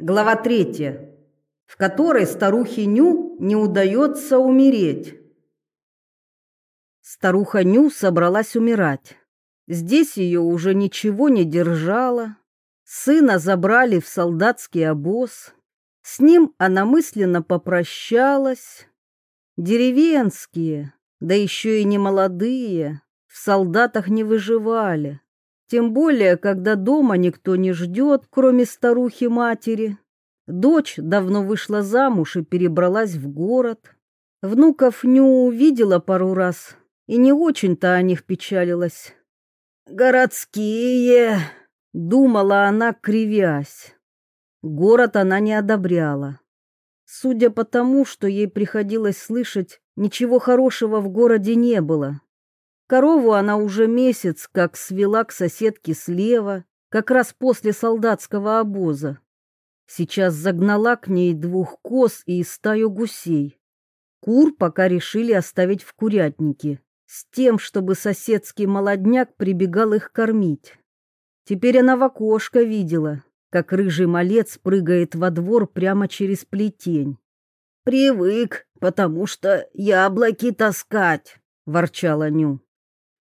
Глава третья, в которой старухе Ню не удается умереть. Старуха Ню собралась умирать. Здесь ее уже ничего не держало. Сына забрали в солдатский обоз. С ним она мысленно попрощалась. Деревенские, да еще и не молодые, в солдатах не выживали. Тем более, когда дома никто не ждет, кроме старухи-матери. Дочь давно вышла замуж и перебралась в город. Внуков не увидела пару раз, и не очень-то о них печалилась. «Городские!» — думала она, кривясь. Город она не одобряла. Судя по тому, что ей приходилось слышать, ничего хорошего в городе не было. Корову она уже месяц как свела к соседке слева, как раз после солдатского обоза. Сейчас загнала к ней двух коз и стаю гусей. Кур пока решили оставить в курятнике, с тем, чтобы соседский молодняк прибегал их кормить. Теперь она в окошко видела, как рыжий малец прыгает во двор прямо через плетень. «Привык, потому что яблоки таскать», — ворчала Ню.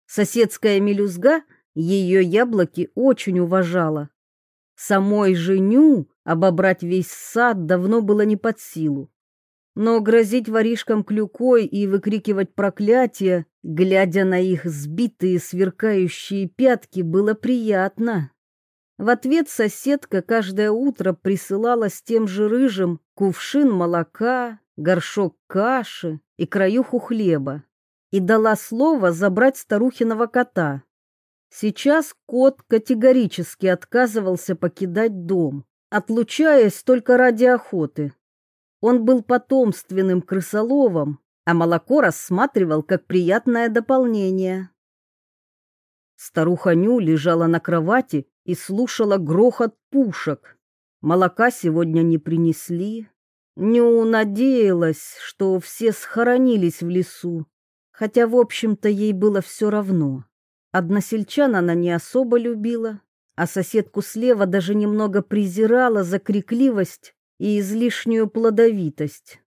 Соседская мелюзга ее яблоки очень уважала. Самой женю обобрать весь сад давно было не под силу. Но грозить воришкам клюкой и выкрикивать проклятия, глядя на их сбитые сверкающие пятки, было приятно. В ответ соседка каждое утро присылала с тем же рыжим кувшин молока, горшок каши и краюху хлеба и дала слово забрать старухиного кота. Сейчас кот категорически отказывался покидать дом, отлучаясь только ради охоты. Он был потомственным крысоловом, а молоко рассматривал как приятное дополнение. Старуха Ню лежала на кровати и слушала грохот пушек. Молока сегодня не принесли. Ню надеялась, что все схоронились в лесу, хотя, в общем-то, ей было все равно. Односельчан она не особо любила, а соседку слева даже немного презирала за крикливость и излишнюю плодовитость.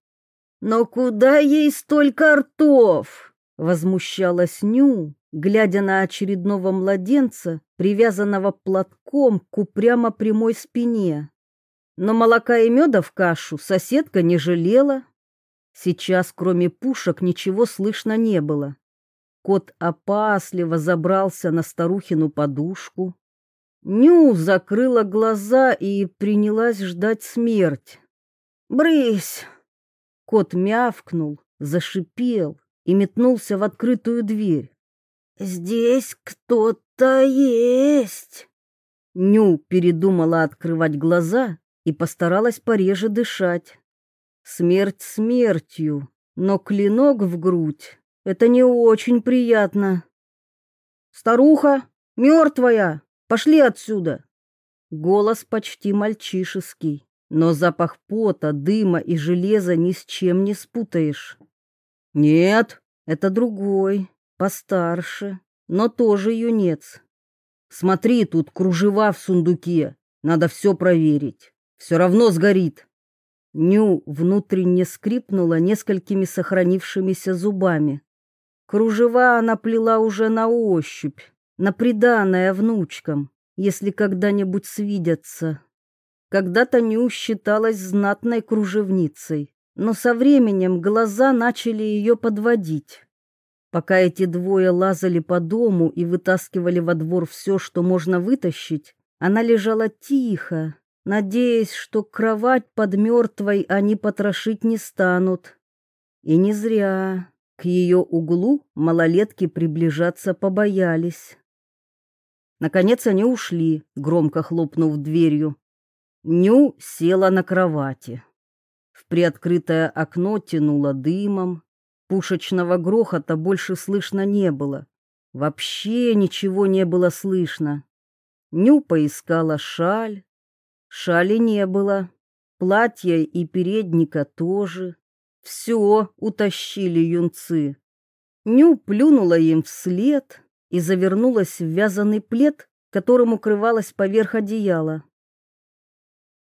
«Но куда ей столько ртов?» — возмущалась Ню, глядя на очередного младенца, привязанного платком к упрямо прямой спине. Но молока и меда в кашу соседка не жалела, Сейчас, кроме пушек, ничего слышно не было. Кот опасливо забрался на старухину подушку. Ню закрыла глаза и принялась ждать смерть. «Брысь!» Кот мявкнул, зашипел и метнулся в открытую дверь. «Здесь кто-то есть!» Ню передумала открывать глаза и постаралась пореже дышать. Смерть смертью, но клинок в грудь — это не очень приятно. «Старуха, мертвая, пошли отсюда!» Голос почти мальчишеский, но запах пота, дыма и железа ни с чем не спутаешь. «Нет, это другой, постарше, но тоже юнец. Смотри, тут кружева в сундуке, надо все проверить, все равно сгорит». Ню внутренне скрипнула несколькими сохранившимися зубами. Кружева она плела уже на ощупь, на приданное внучкам, если когда-нибудь свидятся. Когда-то Ню считалась знатной кружевницей, но со временем глаза начали ее подводить. Пока эти двое лазали по дому и вытаскивали во двор все, что можно вытащить, она лежала тихо, надеясь, что кровать под мертвой они потрошить не станут. И не зря. К ее углу малолетки приближаться побоялись. Наконец они ушли, громко хлопнув дверью. Ню села на кровати. В приоткрытое окно тянуло дымом. Пушечного грохота больше слышно не было. Вообще ничего не было слышно. Ню поискала шаль, Шали не было, платья и передника тоже. Все утащили юнцы. Ню плюнула им вслед и завернулась в вязаный плед, которым укрывалась поверх одеяла.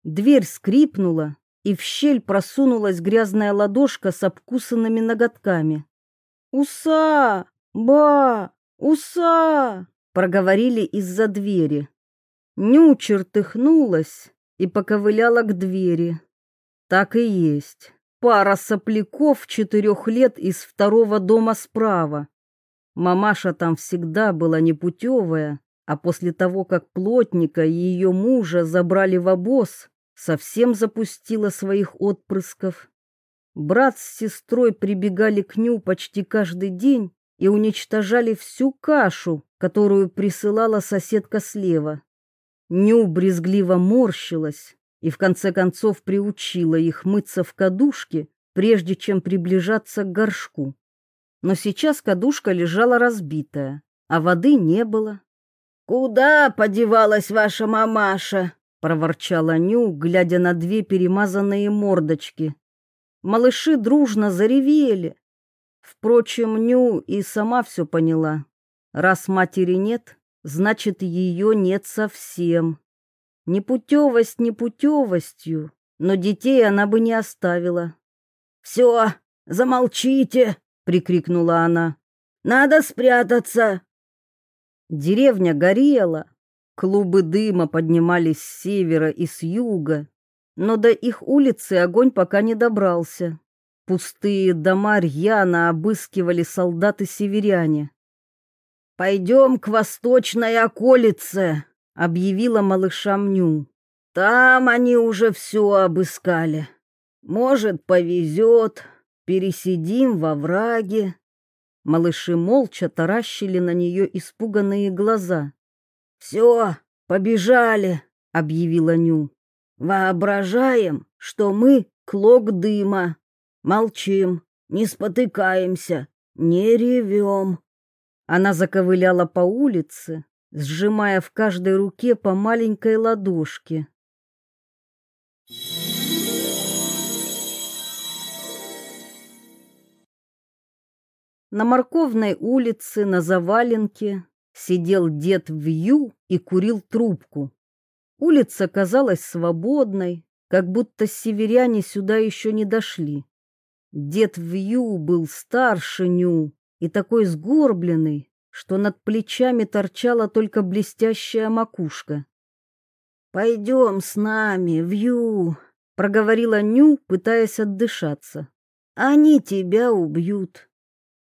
Дверь скрипнула, и в щель просунулась грязная ладошка с обкусанными ноготками. «Уса! Ба! Уса!» — проговорили из-за двери. Ню чертыхнулась и поковыляла к двери. Так и есть. Пара сопляков четырех лет из второго дома справа. Мамаша там всегда была непутевая, а после того, как плотника и ее мужа забрали в обоз, совсем запустила своих отпрысков. Брат с сестрой прибегали к Ню почти каждый день и уничтожали всю кашу, которую присылала соседка слева. Ню брезгливо морщилась и в конце концов приучила их мыться в кадушке, прежде чем приближаться к горшку. Но сейчас кадушка лежала разбитая, а воды не было. «Куда подевалась ваша мамаша?» — проворчала Ню, глядя на две перемазанные мордочки. Малыши дружно заревели. Впрочем, Ню и сама все поняла. Раз матери нет, значит, ее нет совсем. Непутевость непутевостью, но детей она бы не оставила. «Все, замолчите!» — прикрикнула она. «Надо спрятаться!» Деревня горела, клубы дыма поднимались с севера и с юга, но до их улицы огонь пока не добрался. Пустые дома рьяно обыскивали солдаты-северяне. «Пойдем к восточной околице», — объявила малышам Ню. «Там они уже все обыскали. Может, повезет, пересидим во враге». Малыши молча таращили на нее испуганные глаза. «Все, побежали», — объявила Ню. «Воображаем, что мы клок дыма. Молчим, не спотыкаемся, не ревем». Она заковыляла по улице, сжимая в каждой руке по маленькой ладошке. На морковной улице на заваленке сидел дед Вью и курил трубку. Улица казалась свободной, как будто северяне сюда еще не дошли. Дед Вью был старше Ню и такой сгорбленный, что над плечами торчала только блестящая макушка. «Пойдем с нами, Вью», — проговорила Ню, пытаясь отдышаться. «Они тебя убьют».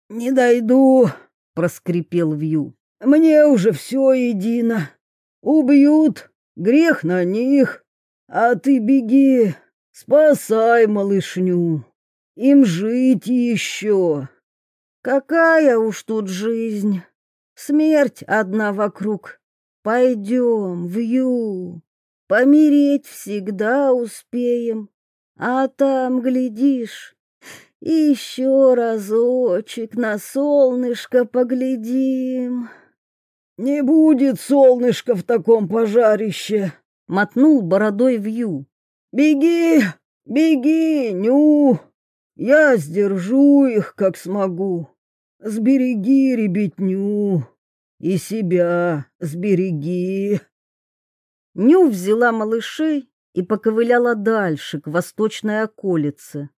«Не дойду», — проскрипел Вью. «Мне уже все едино. Убьют, грех на них. А ты беги, спасай малышню. Им жить еще. Какая уж тут жизнь. Смерть одна вокруг. Пойдем, Вью. Помереть всегда успеем. А там, глядишь, еще разочек на солнышко поглядим. Не будет солнышка в таком пожарище, мотнул бородой Вью. Беги, беги, Ню. Я сдержу их, как смогу. Сбереги ребятню и себя сбереги. Ню взяла малышей и поковыляла дальше, к восточной околице.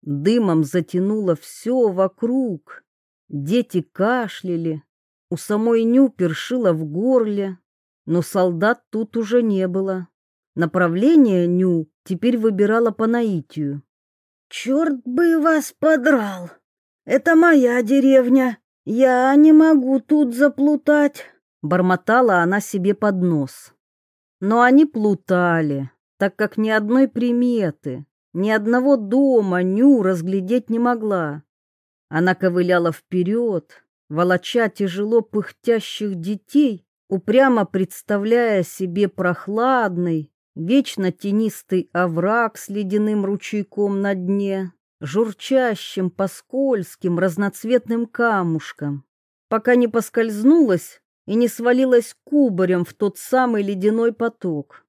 Дымом затянуло все вокруг. Дети кашляли. У самой Ню першило в горле. Но солдат тут уже не было. Направление Ню теперь выбирала по наитию. «Черт бы вас подрал! Это моя деревня. Я не могу тут заплутать!» Бормотала она себе под нос. Но они плутали, так как ни одной приметы, ни одного дома Ню разглядеть не могла. Она ковыляла вперед, волоча тяжело пыхтящих детей, упрямо представляя себе прохладный, вечно тенистый овраг с ледяным ручейком на дне, журчащим по скользким разноцветным камушкам, пока не поскользнулась и не свалилась кубарем в тот самый ледяной поток.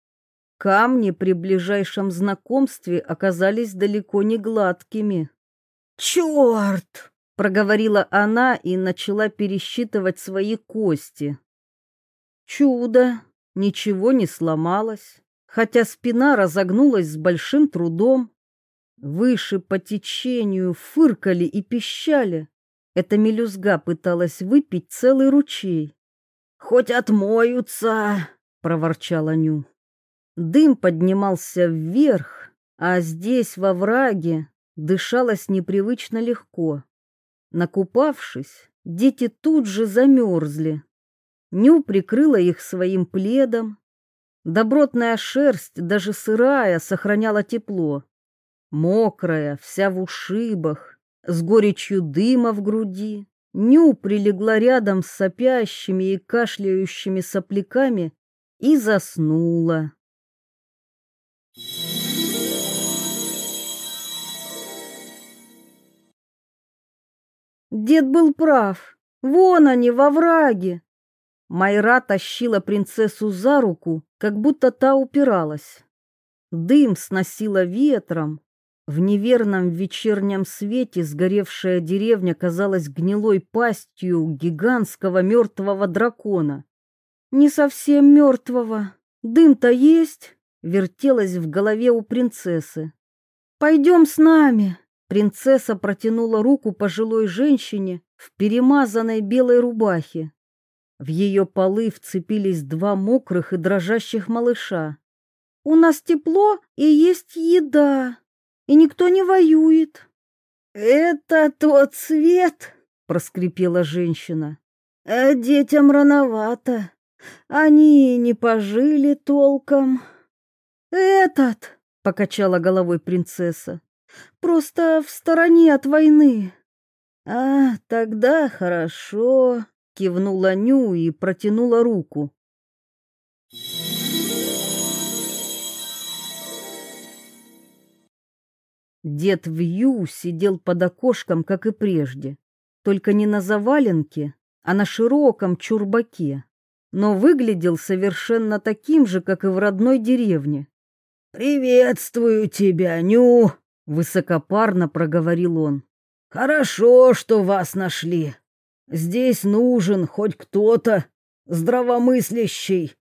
Камни при ближайшем знакомстве оказались далеко не гладкими. «Черт!» — проговорила она и начала пересчитывать свои кости. Чудо! Ничего не сломалось, хотя спина разогнулась с большим трудом. Выше по течению фыркали и пищали. Эта мелюзга пыталась выпить целый ручей. «Хоть отмоются!» — проворчала Ню. Дым поднимался вверх, а здесь, во враге, дышалось непривычно легко. Накупавшись, дети тут же замерзли. Ню прикрыла их своим пледом. Добротная шерсть, даже сырая, сохраняла тепло. Мокрая, вся в ушибах, с горечью дыма в груди, Ню прилегла рядом с сопящими и кашляющими сопляками и заснула. Дед был прав. Вон они, во враге. Майра тащила принцессу за руку, как будто та упиралась. Дым сносило ветром. В неверном вечернем свете сгоревшая деревня казалась гнилой пастью гигантского мертвого дракона. Не совсем мертвого. Дым-то есть, вертелась в голове у принцессы. Пойдем с нами. Принцесса протянула руку пожилой женщине в перемазанной белой рубахе. В ее полы вцепились два мокрых и дрожащих малыша. «У нас тепло и есть еда, и никто не воюет». «Это тот цвет», — проскрипела женщина. «А детям рановато. Они не пожили толком». «Этот», — покачала головой принцесса, — «просто в стороне от войны». «А, тогда хорошо», Кивнула Ню и протянула руку. Дед Вью сидел под окошком, как и прежде, только не на заваленке, а на широком чурбаке, но выглядел совершенно таким же, как и в родной деревне. «Приветствую тебя, Ню!» — высокопарно проговорил он. «Хорошо, что вас нашли. Здесь нужен хоть кто-то здравомыслящий.